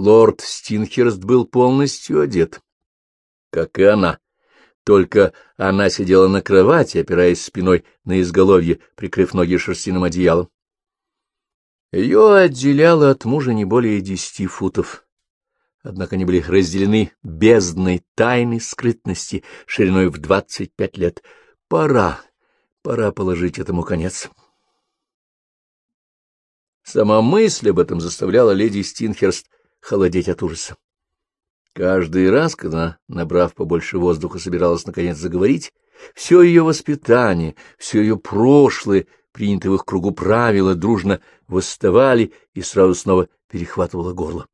Лорд Стинхерст был полностью одет, как и она. Только она сидела на кровати, опираясь спиной на изголовье, прикрыв ноги шерстяным одеялом. Ее отделяло от мужа не более десяти футов. Однако они были разделены бездной тайны скрытности шириной в двадцать пять лет. Пора, пора положить этому конец. Сама мысль об этом заставляла леди Стинхерст холодеть от ужаса. Каждый раз, когда, набрав побольше воздуха, собиралась наконец заговорить, все ее воспитание, все ее прошлое, принятые в их кругу правила, дружно восставали и сразу снова перехватывало горло.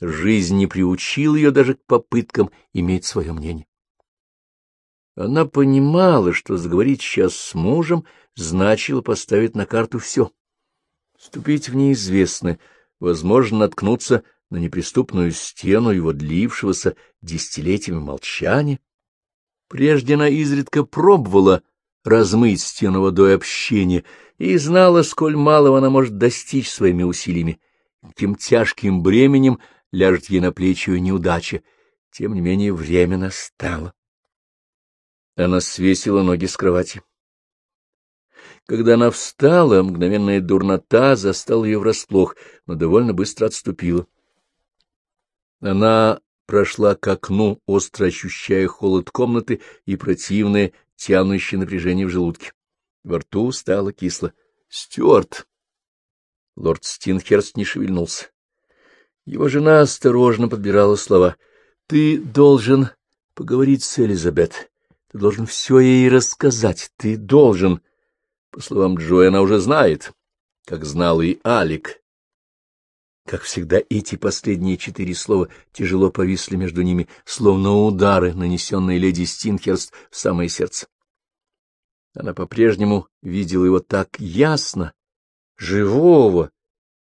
Жизнь не приучила ее даже к попыткам иметь свое мнение. Она понимала, что заговорить сейчас с мужем значило поставить на карту все. Вступить в неизвестное, возможно, наткнуться на неприступную стену его длившегося десятилетиями молчания. Прежде она изредка пробовала размыть стену водой общения и знала, сколь малого она может достичь своими усилиями, каким тяжким бременем ляжет ей на плечи ее неудача. Тем не менее, время настало. Она свесила ноги с кровати. Когда она встала, мгновенная дурнота застала ее врасплох, но довольно быстро отступила. Она прошла к окну, остро ощущая холод комнаты и противное, тянущее напряжение в желудке. Во рту стало кисло. — Стюарт! Лорд Стинхерст не шевельнулся. Его жена осторожно подбирала слова. — Ты должен поговорить с Элизабет. Ты должен все ей рассказать. Ты должен... По словам Джоя, она уже знает, как знал и Алик, как всегда, эти последние четыре слова тяжело повисли между ними, словно удары, нанесенные леди Стинхерст в самое сердце. Она по-прежнему видела его так ясно, живого,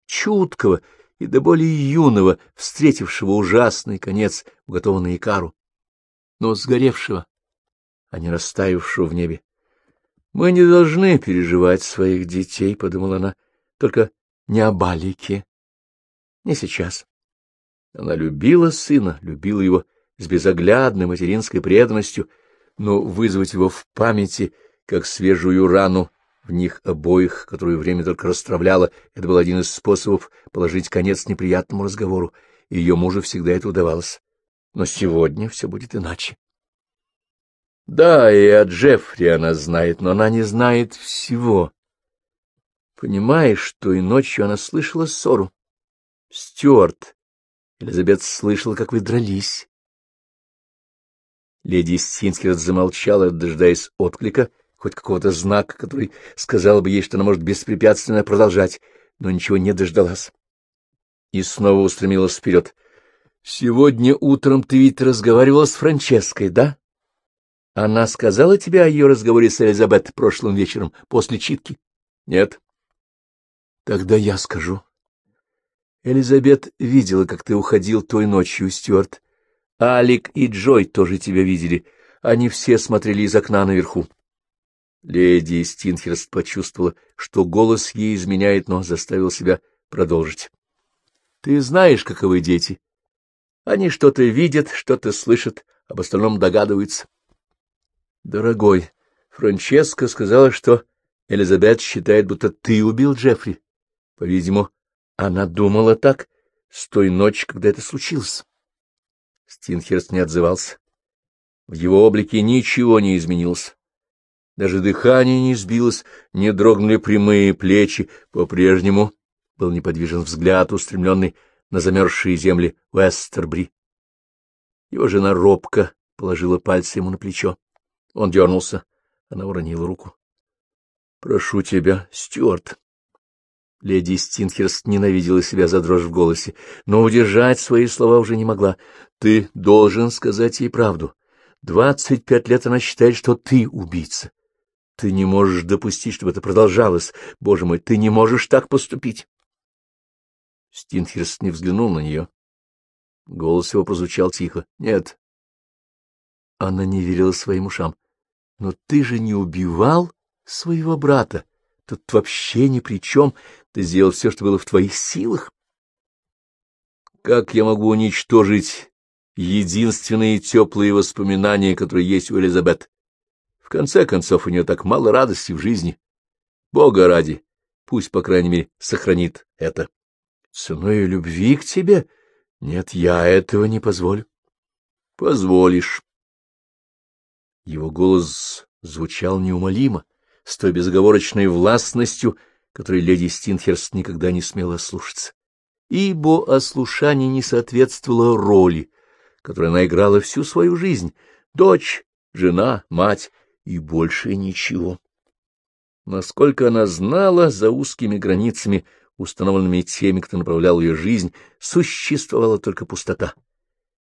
чуткого и до более юного, встретившего ужасный конец, уготованный Икару, но сгоревшего, а не растаявшего в небе. «Мы не должны переживать своих детей», — подумала она, — «только не о Балике, не сейчас. Она любила сына, любила его с безоглядной материнской преданностью, но вызвать его в памяти, как свежую рану, в них обоих, которую время только расстравляло, это был один из способов положить конец неприятному разговору. Ее мужу всегда это удавалось. Но сегодня все будет иначе. Да, и о Джеффри она знает, но она не знает всего. Понимаешь, что и ночью она слышала ссору. Стюарт, Элизабет слышала, как вы дрались. Леди Стинскерт замолчала, дожидаясь отклика, хоть какого-то знака, который сказал бы ей, что она может беспрепятственно продолжать, но ничего не дождалась. И снова устремилась вперед. — Сегодня утром ты ведь разговаривала с Франческой, да? Она сказала тебе о ее разговоре с Элизабет прошлым вечером, после читки? — Нет. — Тогда я скажу. Элизабет видела, как ты уходил той ночью, Стюарт. Алик и Джой тоже тебя видели. Они все смотрели из окна наверху. Леди Стинхерст почувствовала, что голос ей изменяет, но заставил себя продолжить. — Ты знаешь, каковы дети. Они что-то видят, что-то слышат, об остальном догадываются. — Дорогой, Франческа сказала, что Элизабет считает, будто ты убил Джеффри. По-видимому, она думала так с той ночи, когда это случилось. Стинхерст не отзывался. В его облике ничего не изменилось. Даже дыхание не сбилось, не дрогнули прямые плечи, по-прежнему был неподвижен взгляд, устремленный на замерзшие земли Уэстербри. Его жена робко положила пальцы ему на плечо. Он дернулся. Она уронила руку. — Прошу тебя, Стюарт. Леди Стинхерст ненавидела себя за дрожь в голосе, но удержать свои слова уже не могла. «Ты должен сказать ей правду. Двадцать пять лет она считает, что ты убийца. Ты не можешь допустить, чтобы это продолжалось. Боже мой, ты не можешь так поступить!» Стинхерст не взглянул на нее. Голос его прозвучал тихо. «Нет». Она не верила своим ушам. «Но ты же не убивал своего брата. Тут вообще ни при чем. Ты сделал все, что было в твоих силах. Как я могу уничтожить единственные теплые воспоминания, которые есть у Элизабет? В конце концов, у нее так мало радости в жизни. Бога ради, пусть, по крайней мере, сохранит это. Ценой любви к тебе? Нет, я этого не позволю. Позволишь. Его голос звучал неумолимо, с той безоговорочной властностью, которой леди Стинхерст никогда не смела слушаться. Ибо ослушание не соответствовало роли, которую она играла всю свою жизнь — дочь, жена, мать и больше ничего. Насколько она знала, за узкими границами, установленными теми, кто направлял ее жизнь, существовала только пустота.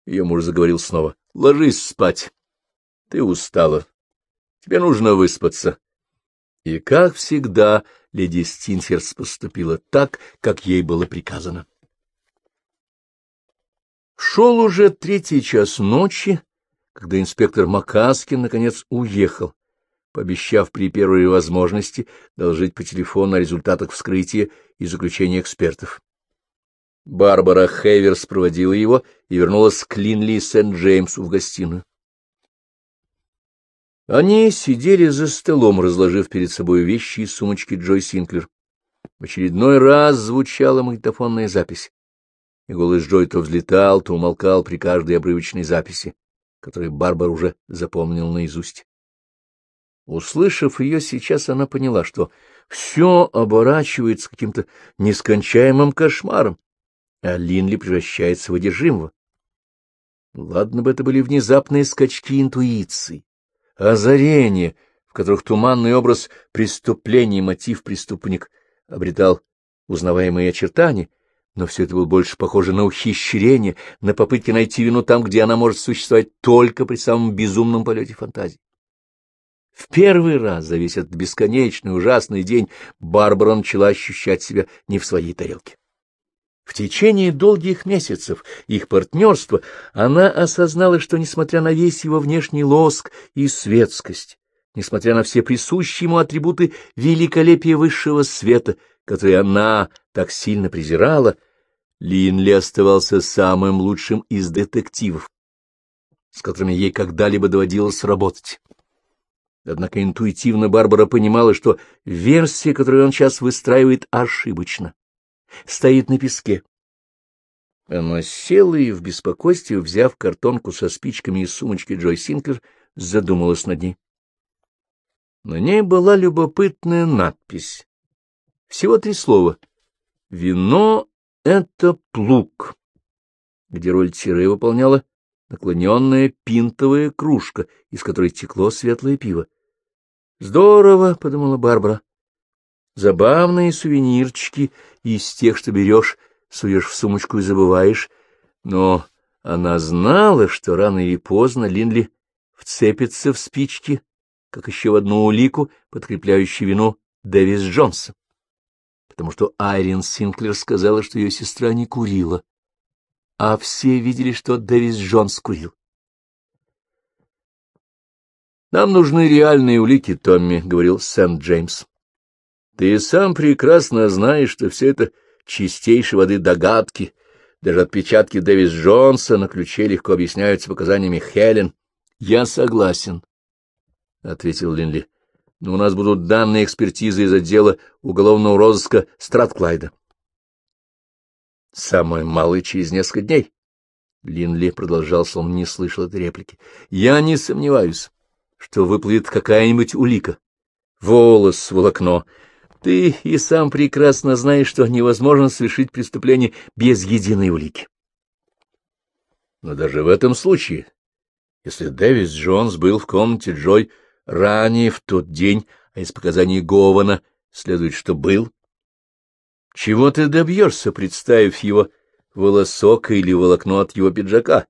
Ее муж заговорил снова. — Ложись спать. Ты устала. Тебе нужно выспаться. И, как всегда, леди Стинферс поступила так, как ей было приказано. Шел уже третий час ночи, когда инспектор Макаскин, наконец, уехал, пообещав при первой возможности доложить по телефону о результатах вскрытия и заключения экспертов. Барбара Хейверс проводила его и вернулась к Линли и Сент-Джеймсу в гостиную. Они сидели за столом, разложив перед собой вещи и сумочки Джой Синклер. В очередной раз звучала магнитофонная запись, и голос Джой то взлетал, то умолкал при каждой обрывочной записи, которую Барбара уже запомнил наизусть. Услышав ее сейчас, она поняла, что все оборачивается каким-то нескончаемым кошмаром, а Линли превращается в одержимого. Ладно бы это были внезапные скачки интуиции, озарения, в которых туманный образ преступления мотив преступник обретал узнаваемые очертания, но все это было больше похоже на ухищрение, на попытки найти вину там, где она может существовать только при самом безумном полете фантазии. В первый раз за весь этот бесконечный ужасный день Барбара начала ощущать себя не в своей тарелке. В течение долгих месяцев их партнерства она осознала, что, несмотря на весь его внешний лоск и светскость, несмотря на все присущие ему атрибуты великолепия высшего света, которые она так сильно презирала, Линли оставался самым лучшим из детективов, с которыми ей когда-либо доводилось работать. Однако интуитивно Барбара понимала, что версия, которую он сейчас выстраивает, ошибочна, стоит на песке. Она села и в беспокойстве, взяв картонку со спичками из сумочки Джой Синклер, задумалась над ней. На ней была любопытная надпись. Всего три слова. «Вино — это плуг», где роль тире выполняла наклоненная пинтовая кружка, из которой текло светлое пиво. «Здорово», — подумала Барбара. «Забавные сувенирчики из тех, что берешь, суешь в сумочку и забываешь». Но она знала, что рано или поздно Линли вцепится в спички, как еще в одну улику, подкрепляющую вину Дэвис Джонса, потому что Айрин Синклер сказала, что ее сестра не курила а все видели, что Дэвис Джонс курил. «Нам нужны реальные улики, Томми», — говорил Сент-Джеймс. «Ты сам прекрасно знаешь, что все это чистейшей воды догадки. Даже отпечатки Дэвис Джонса на ключе легко объясняются показаниями Хелен». «Я согласен», — ответил Линли. «Но у нас будут данные экспертизы из отдела уголовного розыска Стратклайда. Самое малое через несколько дней. Линли продолжал, словно не слышал этой реплики. Я не сомневаюсь, что выплывет какая-нибудь улика. Волос, волокно. Ты и сам прекрасно знаешь, что невозможно совершить преступление без единой улики. Но даже в этом случае, если Дэвис Джонс был в комнате Джой ранее в тот день, а из показаний Гована следует, что был, чего ты добьешься, представив его волосок или волокно от его пиджака?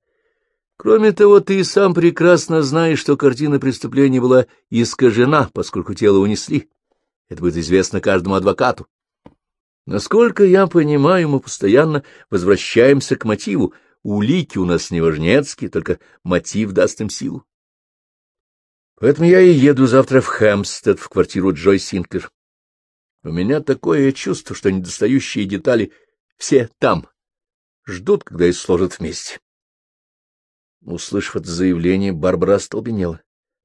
Кроме того, ты и сам прекрасно знаешь, что картина преступления была искажена, поскольку тело унесли. Это будет известно каждому адвокату. Насколько я понимаю, мы постоянно возвращаемся к мотиву. Улики у нас не важнецкие, только мотив даст им силу. Поэтому я и еду завтра в Хэмстед, в квартиру Джой Синклер. У меня такое чувство, что недостающие детали все там. ждут, когда их сложат вместе. Услышав это заявление, Барбара остолбенела.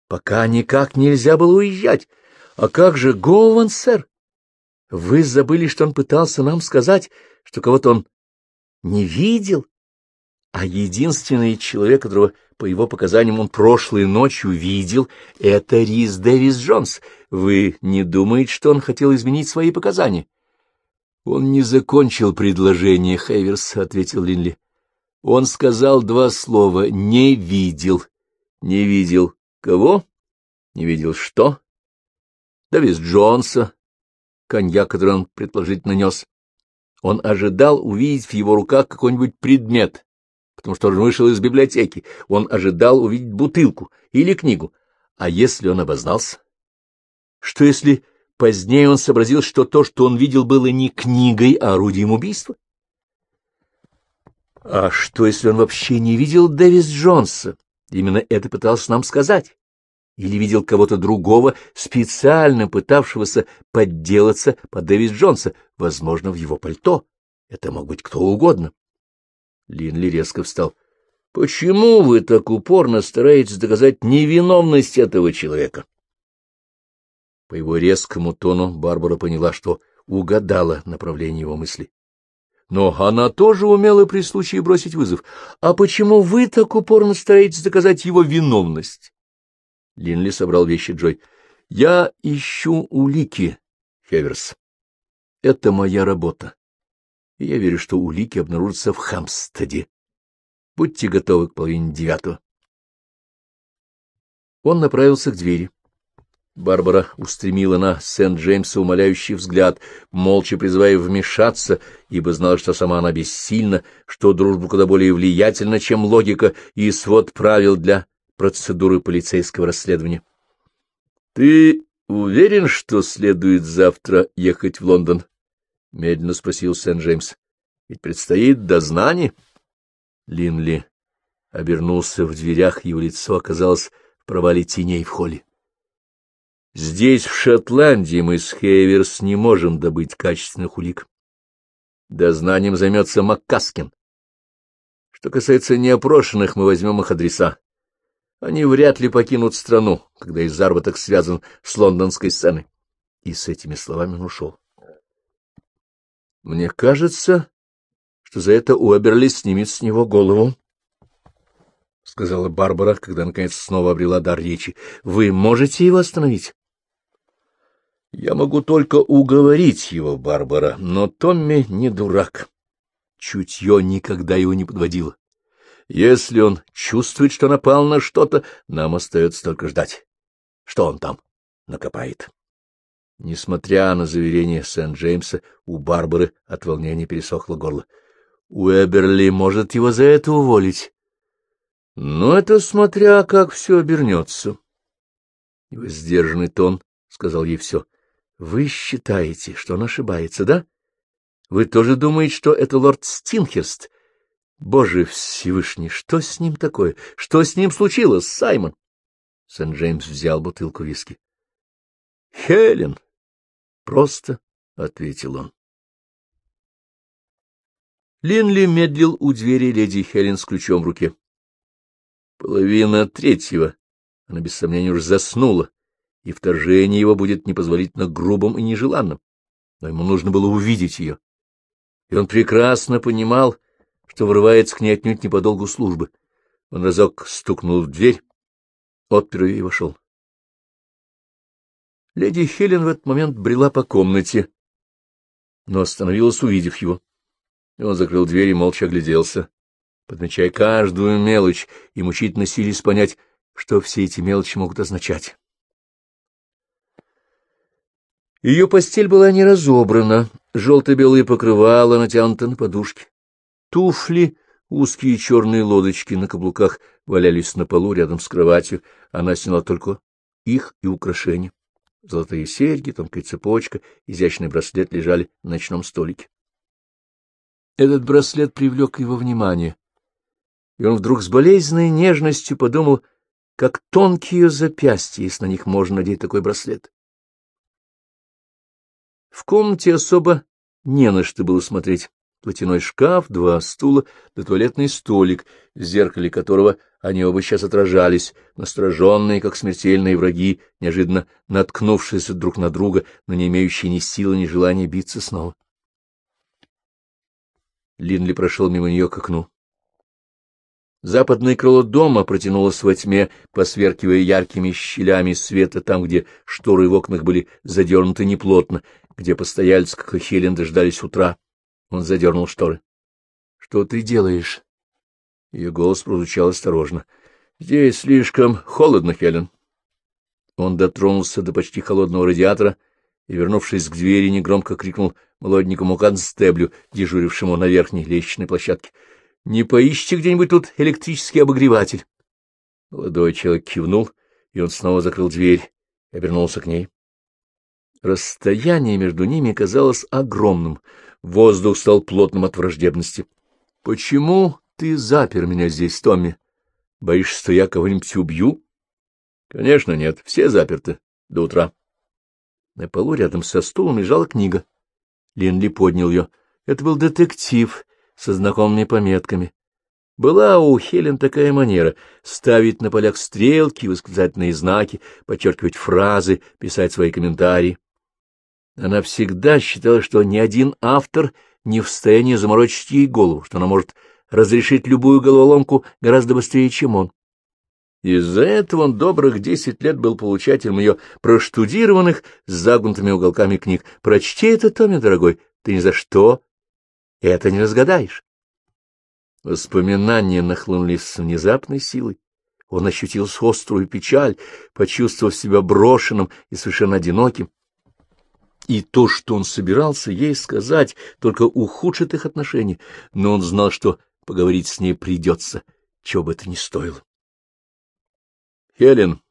Пока никак нельзя было уезжать. А как же Гоуан, сэр? Вы забыли, что он пытался нам сказать, что кого-то он не видел? А единственный человек, которого, по его показаниям, он прошлой ночью видел, — это Рис Дэвис Джонс. Вы не думаете, что он хотел изменить свои показания? — Он не закончил предложение, Хейверс, — ответил Линли. Он сказал два слова «не видел». Не видел кого? Не видел что? Давис Джонса, коньяк, который он предположительно нес. Он ожидал увидеть в его руках какой-нибудь предмет, потому что он вышел из библиотеки. Он ожидал увидеть бутылку или книгу. А если он обознался? Что если позднее он сообразил, что то, что он видел, было не книгой, а орудием убийства? А что, если он вообще не видел Дэвис Джонса? Именно это пытался нам сказать. Или видел кого-то другого, специально пытавшегося подделаться под Дэвис Джонса, возможно, в его пальто. Это мог быть кто угодно. Линли резко встал. — Почему вы так упорно стараетесь доказать невиновность этого человека? По его резкому тону Барбара поняла, что угадала направление его мысли. Но она тоже умела при случае бросить вызов. А почему вы так упорно стараетесь доказать его виновность? Линли собрал вещи Джой. Я ищу улики, Хеверс. Это моя работа. И я верю, что улики обнаружатся в Хамстеде. Будьте готовы к половине девятого. Он направился к двери. Барбара устремила на Сент-Джеймса умоляющий взгляд, молча призывая вмешаться, ибо знала, что сама она бессильна, что дружба куда более влиятельна, чем логика и свод правил для процедуры полицейского расследования. — Ты уверен, что следует завтра ехать в Лондон? — медленно спросил Сент-Джеймс. — Ведь предстоит дознание. Линли обернулся в дверях, его лицо оказалось в провале теней в холле. Здесь, в Шотландии, мы с Хейверс не можем добыть качественных улик. Дознанием займется Маккаскин. Что касается неопрошенных, мы возьмем их адреса. Они вряд ли покинут страну, когда их заработок связан с лондонской сценой. И с этими словами он ушел. Мне кажется, что за это Уэберли снимет с него голову, — сказала Барбара, когда, наконец, снова обрела дар речи. — Вы можете его остановить? Я могу только уговорить его, Барбара, но Томми не дурак. Чутье никогда его не подводило. Если он чувствует, что напал на что-то, нам остается только ждать. Что он там накопает? Несмотря на заверение Сент-Джеймса, у Барбары от волнения пересохло горло. Уэберли может его за это уволить. Но это смотря, как все обернется. Его сдержанный тон сказал ей все. Вы считаете, что он ошибается, да? Вы тоже думаете, что это лорд Стинхерст? Боже Всевышний, что с ним такое? Что с ним случилось, Саймон? Сент-Джеймс взял бутылку виски. — Хелен! — просто ответил он. Линли медлил у двери леди Хелен с ключом в руке. Половина третьего. Она без сомнения уже заснула и вторжение его будет непозволительно грубым и нежеланным. Но ему нужно было увидеть ее. И он прекрасно понимал, что врывается к ней отнюдь не по долгу службы. Он разок стукнул в дверь, отпер ее и вошел. Леди Хелен в этот момент брела по комнате, но остановилась, увидев его. И он закрыл дверь и молча огляделся, подмечая каждую мелочь и мучительно сились понять, что все эти мелочи могут означать. Ее постель была не разобрана, желто-белые покрывала натянуты на подушке. Туфли, узкие черные лодочки на каблуках валялись на полу рядом с кроватью, она сняла только их и украшения. Золотые серьги, тонкая цепочка, изящный браслет лежали на ночном столике. Этот браслет привлек его внимание, и он вдруг с болезненной нежностью подумал, как тонкие ее запястья, если на них можно надеть такой браслет. В комнате особо не на что было смотреть. Платяной шкаф, два стула да туалетный столик, в зеркале которого они оба сейчас отражались, настороженные, как смертельные враги, неожиданно наткнувшиеся друг на друга, но не имеющие ни силы, ни желания биться снова. Линли прошел мимо нее к окну. Западное крыло дома протянулось во тьме, посверкивая яркими щелями света там, где шторы в окнах были задернуты неплотно, где постояльцы, как и Хелен, дождались утра. Он задернул шторы. — Что ты делаешь? Ее голос прозвучал осторожно. — Здесь слишком холодно, Хелен. Он дотронулся до почти холодного радиатора и, вернувшись к двери, негромко крикнул молоденькому констеблю, дежурившему на верхней лестничной площадке. — Не поищите где-нибудь тут электрический обогреватель? Молодой человек кивнул, и он снова закрыл дверь и обернулся к ней. Расстояние между ними казалось огромным, воздух стал плотным от враждебности. — Почему ты запер меня здесь, Томми? Боишься, что я кого-нибудь убью? — Конечно, нет, все заперты до утра. На полу рядом со стулом лежала книга. Линли поднял ее. Это был детектив со знакомыми пометками. Была у Хелен такая манера — ставить на полях стрелки, восклицательные знаки, подчеркивать фразы, писать свои комментарии. Она всегда считала, что ни один автор не в состоянии заморочить ей голову, что она может разрешить любую головоломку гораздо быстрее, чем он. Из-за этого он добрых десять лет был получателем ее проштудированных с загнутыми уголками книг. Прочти это, Томми, дорогой, ты ни за что это не разгадаешь. Воспоминания нахлынули с внезапной силой. Он ощутил острую печаль, почувствовав себя брошенным и совершенно одиноким. И то, что он собирался ей сказать, только ухудшит их отношения, но он знал, что поговорить с ней придется, чего бы это ни стоило. — Хелен,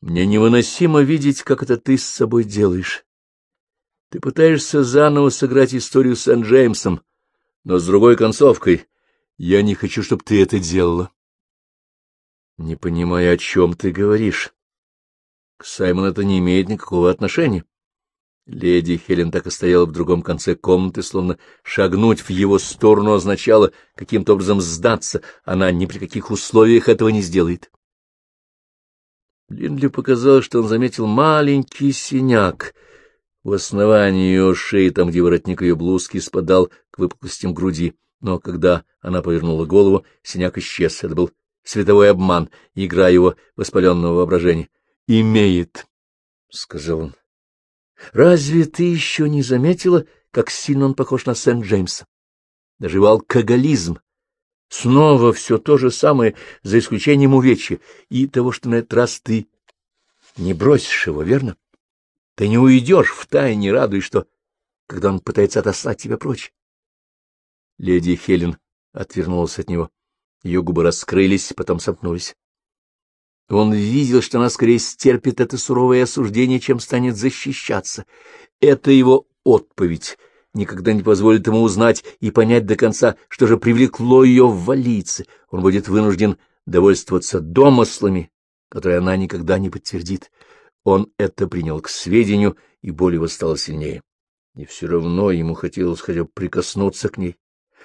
мне невыносимо видеть, как это ты с собой делаешь. Ты пытаешься заново сыграть историю с Сент-Джеймсом, но с другой концовкой. Я не хочу, чтобы ты это делала. Не понимаю, о чем ты говоришь. К Саймону это не имеет никакого отношения. Леди Хелен так и стояла в другом конце комнаты, словно шагнуть в его сторону означало каким-то образом сдаться. Она ни при каких условиях этого не сделает. Линдли показалось, что он заметил маленький синяк в основании ее шеи, там, где воротник ее блузки спадал к выпуклостям груди. Но когда она повернула голову, синяк исчез. Это был световой обман, игра его воспаленного воображения. «Имеет», — сказал он. Разве ты еще не заметила, как сильно он похож на Сент-Джеймса? Даже его алкоголизм. Снова все то же самое, за исключением увечья и того, что на этот раз ты не бросишь его, верно? Ты не уйдешь в тайне, радуясь, что, когда он пытается отослать тебя прочь. Леди Хелен отвернулась от него. Ее губы раскрылись, потом сомкнулись. Он видел, что она скорее стерпит это суровое осуждение, чем станет защищаться. Это его отповедь никогда не позволит ему узнать и понять до конца, что же привлекло ее в валице. Он будет вынужден довольствоваться домыслами, которые она никогда не подтвердит. Он это принял к сведению, и боль его стала сильнее. И все равно ему хотелось хотя бы прикоснуться к ней.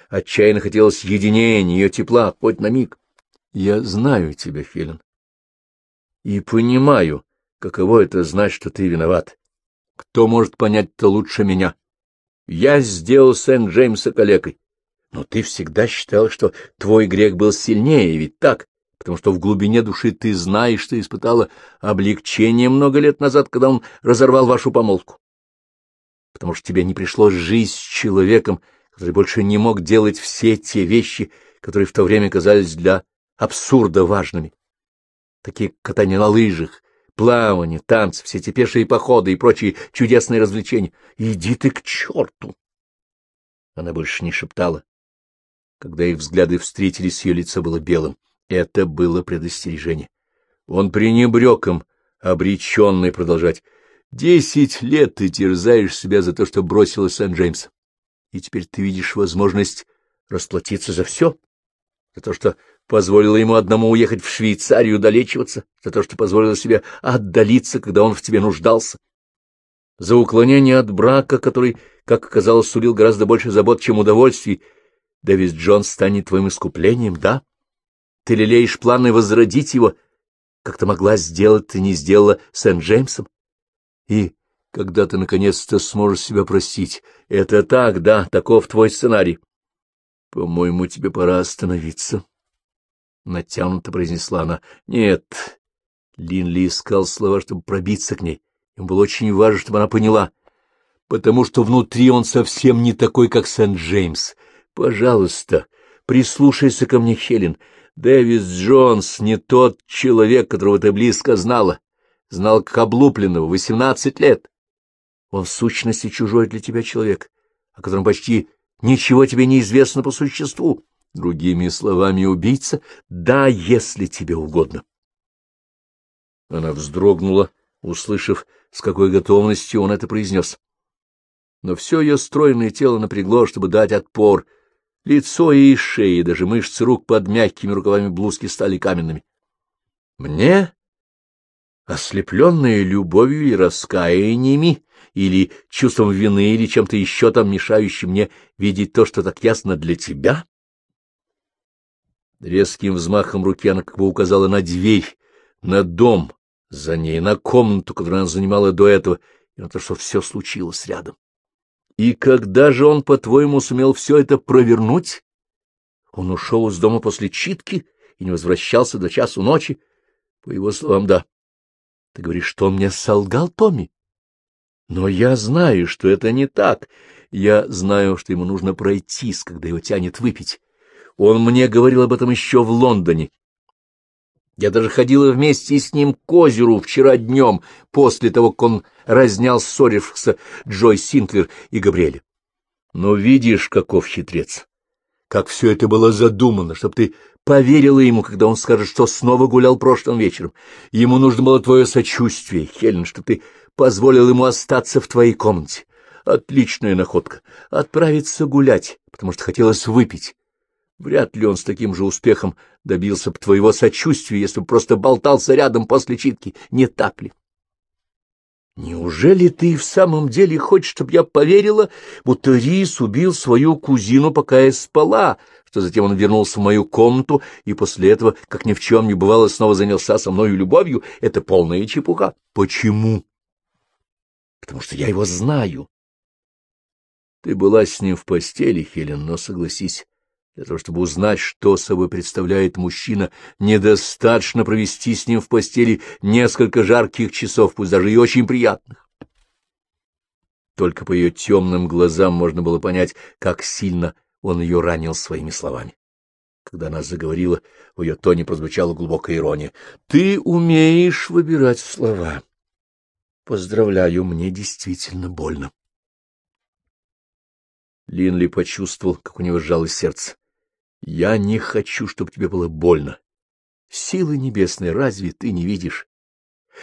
Отчаянно хотелось единения, ее тепла, хоть на миг. — Я знаю тебя, Хелен и понимаю, каково это знать, что ты виноват. Кто может понять-то лучше меня? Я сделал Сент-Джеймса калекой. Но ты всегда считал, что твой грех был сильнее, ведь так? Потому что в глубине души ты знаешь, что испытала облегчение много лет назад, когда он разорвал вашу помолвку. Потому что тебе не пришлось жить с человеком, который больше не мог делать все те вещи, которые в то время казались для абсурда важными такие катания на лыжах, плавание, танцы, все эти пешие походы и прочие чудесные развлечения. Иди ты к черту! Она больше не шептала. Когда их взгляды встретились, ее лицо было белым. Это было предостережение. Он пренебрег им, обреченный продолжать. Десять лет ты терзаешь себя за то, что бросила Сент-Джеймс. И теперь ты видишь возможность расплатиться за все, за то, что позволила ему одному уехать в Швейцарию долечиваться, за то, что позволила себе отдалиться, когда он в тебе нуждался. за уклонение от брака, который, как оказалось, сулил гораздо больше забот, чем удовольствий, Дэвис Джон станет твоим искуплением, да? Ты лелеешь планы возродить его, как ты могла сделать, ты не сделала Сент-Джеймсом? И когда ты наконец-то сможешь себя простить, это так, да, таков твой сценарий. По-моему, тебе пора остановиться. Натянуто произнесла она. Нет. Линли искал слова, чтобы пробиться к ней. Ему было очень важно, чтобы она поняла, потому что внутри он совсем не такой, как Сент-Джеймс. Пожалуйста, прислушайся ко мне, Хелен. Дэвис Джонс не тот человек, которого ты близко знала. Знал как облупленного, восемнадцать лет. Он в сущности чужой для тебя человек, о котором почти ничего тебе не известно по существу. Другими словами, убийца, да, если тебе угодно. Она вздрогнула, услышав, с какой готовностью он это произнес. Но все ее стройное тело напрягло, чтобы дать отпор. Лицо и шея, даже мышцы рук под мягкими рукавами блузки стали каменными. Мне, ослепленная любовью и раскаяниями, или чувством вины, или чем-то еще там мешающим мне видеть то, что так ясно для тебя? Резким взмахом руки она как бы указала на дверь, на дом, за ней, на комнату, которую она занимала до этого, и на то, что все случилось рядом. И когда же он, по-твоему, сумел все это провернуть? Он ушел из дома после читки и не возвращался до часу ночи? По его словам, да. Ты говоришь, что он мне солгал, Томми? Но я знаю, что это не так. Я знаю, что ему нужно пройтись, когда его тянет выпить. Он мне говорил об этом еще в Лондоне. Я даже ходила вместе с ним к озеру вчера днем, после того, как он разнял ссорившихся Джой Синклер и Габриэля. Но видишь, каков хитрец. Как все это было задумано, чтобы ты поверила ему, когда он скажет, что снова гулял прошлым вечером. Ему нужно было твое сочувствие, Хелен, чтобы ты позволил ему остаться в твоей комнате. Отличная находка. Отправиться гулять, потому что хотелось выпить. Вряд ли он с таким же успехом добился бы твоего сочувствия, если бы просто болтался рядом после читки, не так ли? Неужели ты в самом деле хочешь, чтобы я поверила, будто Рис убил свою кузину, пока я спала, что затем он вернулся в мою комнату и после этого, как ни в чем не бывало, снова занялся со мною любовью? Это полная чепуха. Почему? потому что я его знаю. Ты была с ним в постели, Хелен, но согласись, для того, чтобы узнать, что собой представляет мужчина, недостаточно провести с ним в постели несколько жарких часов, пусть даже и очень приятных. Только по ее темным глазам можно было понять, как сильно он ее ранил своими словами. Когда она заговорила, в ее тоне прозвучала глубокая ирония. — Ты умеешь выбирать слова. Поздравляю, мне действительно больно. Линли почувствовал, как у него сжалось сердце. Я не хочу, чтобы тебе было больно. Силы небесные, разве ты не видишь?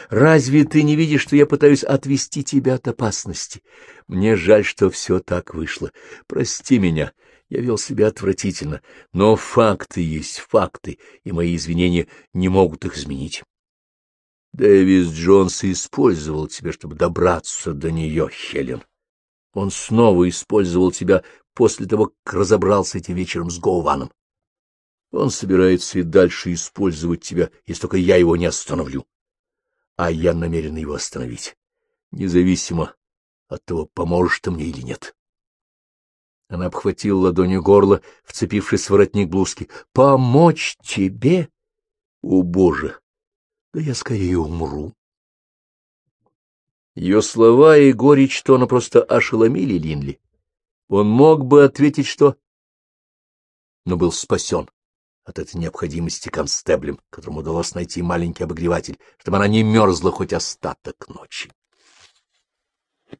Разве ты не видишь, что я пытаюсь отвести тебя от опасности? Мне жаль, что все так вышло. Прости меня, я вел себя отвратительно, но факты есть факты, и мои извинения не могут их изменить. Дэвис Джонс использовал тебя, чтобы добраться до нее, Хелен. Он снова использовал тебя после того, как разобрался этим вечером с Гоуваном. Он собирается и дальше использовать тебя, если только я его не остановлю. А я намерен его остановить, независимо от того, поможешь ты мне или нет. Она обхватила ладонью горло, вцепившись в воротник блузки. — Помочь тебе? О, Боже! да я скорее умру. Ее слова и горечь тона просто ошеломили Линли. Он мог бы ответить, что... Но был спасен от этой необходимости констеблем, которому удалось найти маленький обогреватель, чтобы она не мерзла хоть остаток ночи.